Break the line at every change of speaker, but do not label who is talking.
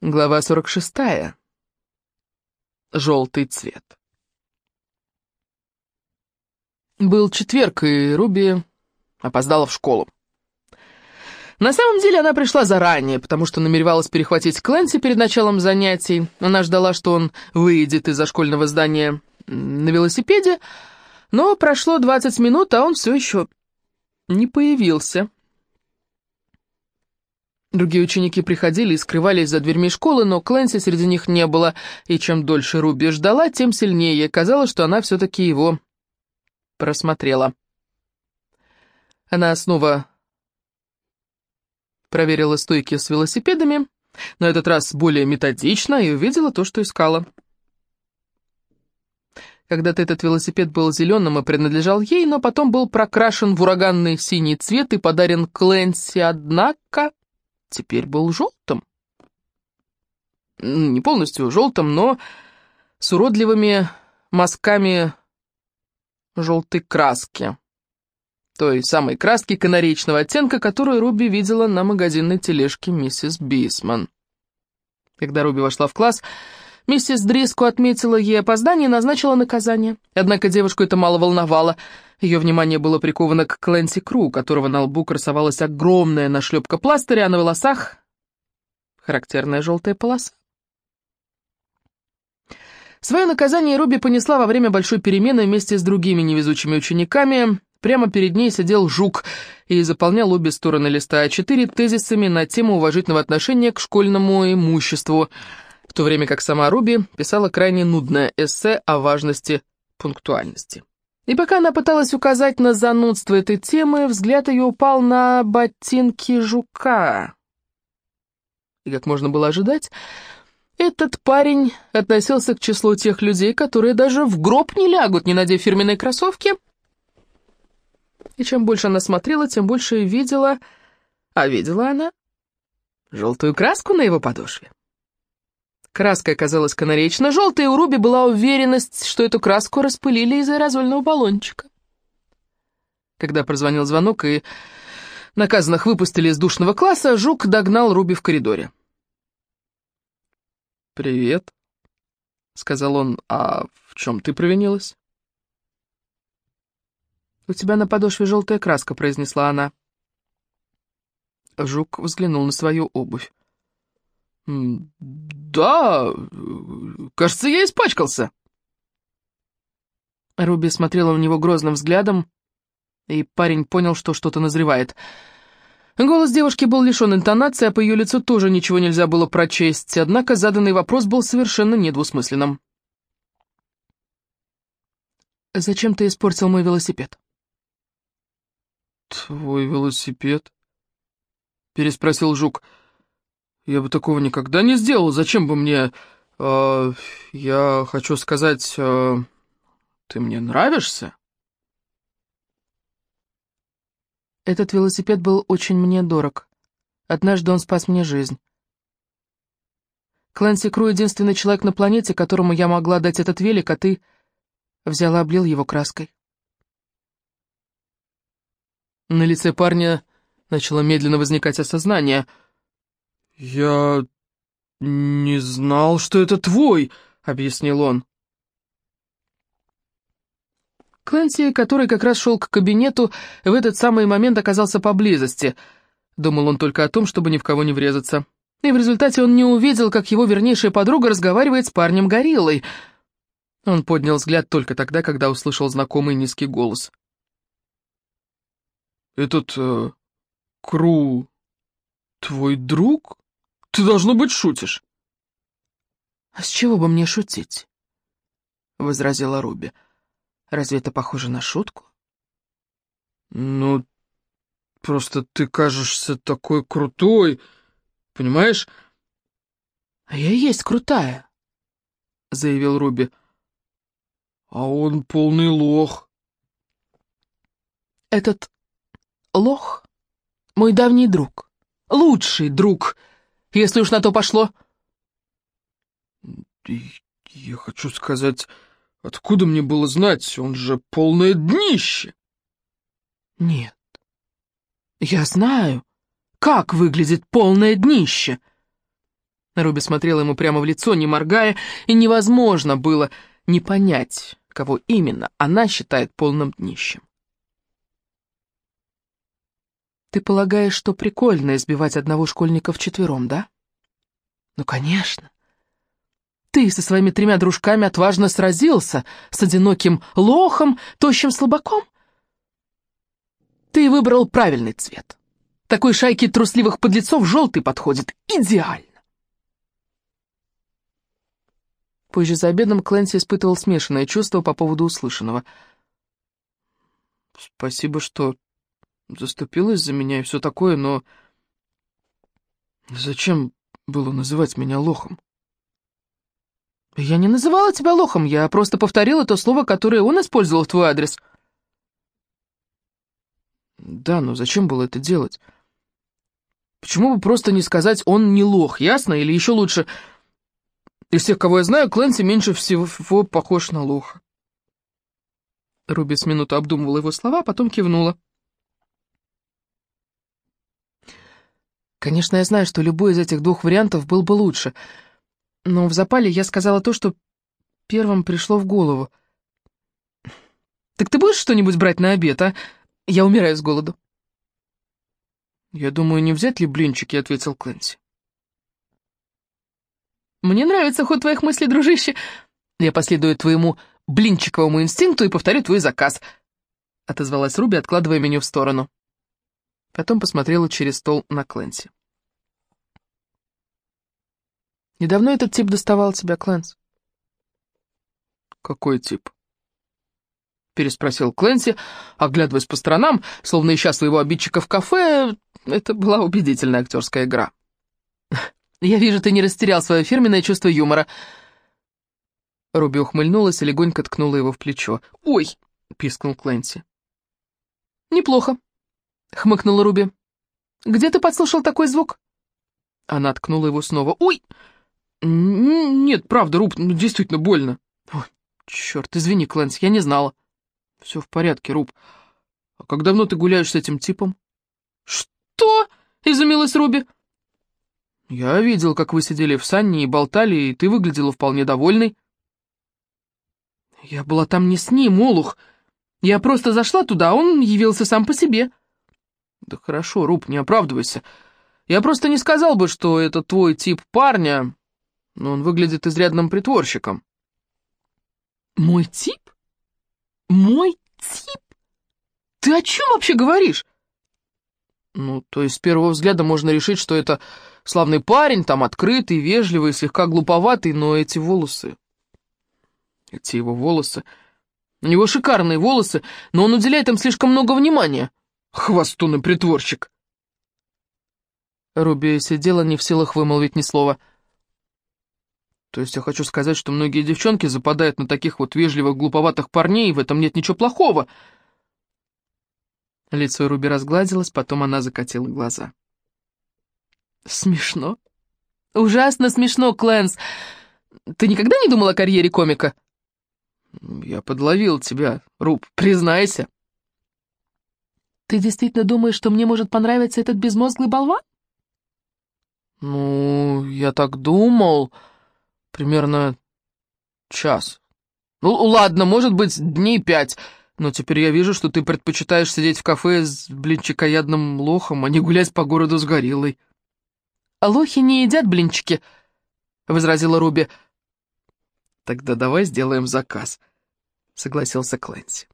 Глава 46. Желтый цвет. Был четверг, и Руби опоздала в школу. На самом деле она пришла заранее, потому что намеревалась перехватить Клэнси перед началом занятий. Она ждала, что он выйдет из-за школьного здания на велосипеде, но прошло 20 минут, а он все еще не появился. Другие ученики приходили и скрывались за дверьми школы, но Клэнси среди них не было, и чем дольше Руби ждала, тем сильнее казалось, что она все-таки его просмотрела. Она снова проверила стойки с велосипедами, на этот раз более методично, и увидела то, что искала. Когда-то этот велосипед был зеленым и принадлежал ей, но потом был прокрашен в ураганный синий цвет и подарен Клэнси, однако теперь был желтым. Не полностью желтым, но с уродливыми мазками желтой краски. Той самой краски канаречного оттенка, которую Руби видела на магазинной тележке миссис Бисман. Когда Руби вошла в класс, миссис Дриско отметила ей опоздание и назначила наказание. Однако девушку это мало волновало. Ее внимание было приковано к Клэнси Кру, у которого на лбу красовалась огромная нашлепка пластыря, а на волосах характерная желтая полоса. Свое наказание Руби понесла во время большой перемены вместе с другими невезучими учениками. Прямо перед ней сидел жук и заполнял обе стороны листа А4 тезисами на тему уважительного отношения к школьному имуществу, то время как сама Руби писала крайне нудное эссе о важности пунктуальности. И пока она пыталась указать на занудство этой темы, взгляд ее упал на ботинки жука. И, как можно было ожидать, этот парень относился к числу тех людей, которые даже в гроб не лягут, не надев фирменные кроссовки. И чем больше она смотрела, тем больше видела... А видела она желтую краску на его подошве. Краска оказалась канаречно-желтой, и у Руби была уверенность, что эту краску распылили из аэрозольного баллончика. Когда прозвонил звонок и наказанных выпустили из душного класса, Жук догнал Руби в коридоре. «Привет», — сказал он, — «а в чем ты провинилась?» «У тебя на подошве желтая краска», — произнесла она. Жук взглянул на свою обувь. «Да, кажется, я испачкался». Руби смотрела в него грозным взглядом, и парень понял, что что-то назревает. Голос девушки был лишен интонации, а по ее лицу тоже ничего нельзя было прочесть, однако заданный вопрос был совершенно недвусмысленным. «Зачем ты испортил мой велосипед?»
«Твой велосипед?» — переспросил Жук. «Жук». Я бы такого никогда не сделал. Зачем бы мне... Э, я хочу сказать... Э, ты мне нравишься?
Этот велосипед был очень мне дорог. Однажды он спас мне жизнь. Клэнси Кру — единственный человек на планете, которому я могла дать этот велик, а ты взяла облил его краской.
На лице парня начало медленно возникать осознание — «Я не знал, что это твой», — объяснил он.
Клэнси, который как раз шел к кабинету, в этот самый момент оказался поблизости. Думал он только о том, чтобы ни в кого не врезаться. И в результате он не увидел, как его вернейшая подруга разговаривает с парнем-гориллой. Он поднял взгляд только тогда, когда услышал знакомый низкий голос.
«Этот... Э, Кру... твой друг?» Ты, должно быть, шутишь.
«А с чего бы мне шутить?» — возразила Руби. «Разве это похоже на шутку?»
«Ну, просто ты кажешься такой крутой, понимаешь?»
«А я и есть крутая», — заявил Руби.
«А он полный лох».
«Этот лох — мой давний друг, лучший друг», — если уж на то пошло.
Я хочу сказать, откуда мне было знать, он же полное днище.
Нет, я знаю, как выглядит полное днище. Руби смотрела ему прямо в лицо, не моргая, и невозможно было не понять, кого именно она считает полным днищем. «Ты полагаешь, что прикольно избивать одного школьника вчетвером, да?» «Ну, конечно. Ты со своими тремя дружками отважно сразился с одиноким лохом, тощим слабаком. Ты выбрал правильный цвет. Такой шайке трусливых подлецов желтый подходит идеально. Позже за обедом Клэнси испытывал смешанное чувство по поводу услышанного.
«Спасибо, что заступилась за меня и все такое, но зачем было называть меня лохом?»
«Я не называла тебя лохом, я просто повторила то слово, которое он использовал в твой адрес».
«Да, но зачем было это делать? Почему бы просто не сказать «он не лох», ясно? Или еще лучше из всех, кого я знаю, Клэнси меньше всего похож на лоха.
Руби с минуту обдумывала его слова, а потом кивнула. Конечно, я знаю, что любой из этих двух вариантов был бы лучше, но в запале я сказала то, что первым пришло в голову. «Так ты будешь что-нибудь брать на обед, а? Я умираю с голоду».
«Я думаю, не взять ли блинчики?» — ответил Клэнси.
Мне нравится ход твоих мыслей, дружище. Я последую твоему блинчиковому инстинкту и повторю твой заказ», — отозвалась Руби, откладывая меню в сторону. Потом посмотрела через стол на Клэнси. «Недавно этот тип доставал тебя, Клэнс?»
«Какой тип?»
— переспросил Клэнси, оглядываясь по сторонам, словно ища своего обидчика в кафе. Это была убедительная актерская игра. Я вижу, ты не растерял свое фирменное чувство юмора». Руби ухмыльнулась и легонько ткнула его в плечо. «Ой!» — пискнул Клэнси. «Неплохо», — хмыкнула Руби. «Где ты подслушал такой звук?» Она ткнула его снова. «Ой!» «Нет, правда, Руб, ну, действительно больно». Ой, «Черт, извини, Клэнси, я не знала». «Все в порядке, Руб. А как давно ты гуляешь с этим типом?» «Что?» — изумилась Руби. «Я видел, как вы сидели в санне и болтали, и ты выглядела вполне довольной». «Я была там не с ним, Олух. Я просто зашла туда, а он явился сам по себе». «Да хорошо, Руб, не оправдывайся. Я просто не сказал бы, что это твой тип парня, но он выглядит изрядным притворщиком». «Мой тип? Мой тип? Ты о чем вообще говоришь?» «Ну, то есть с первого взгляда можно решить, что это Славный парень, там открытый, вежливый, слегка глуповатый, но эти волосы... Эти его волосы... У него шикарные волосы, но он уделяет им слишком много внимания. Хвостун и притворщик. Руби сидела не в силах вымолвить ни слова. То есть я хочу сказать, что многие девчонки западают на таких вот вежливых, глуповатых парней, и в этом нет ничего плохого. Лицо Руби разгладилось, потом она закатила глаза. Смешно. Ужасно смешно, Клэнс. Ты никогда не думал о карьере комика? Я подловил тебя, Руб, признайся. Ты действительно думаешь, что мне может понравиться этот безмозглый болван? Ну, я так думал. Примерно час. Ну, ладно, может быть, дней пять. Но теперь я вижу, что ты предпочитаешь сидеть в кафе с блинчикоядным лохом, а не гулять по городу с гориллой. «Лохи не едят блинчики», — возразила Руби. «Тогда давай сделаем заказ», — согласился Клэнси.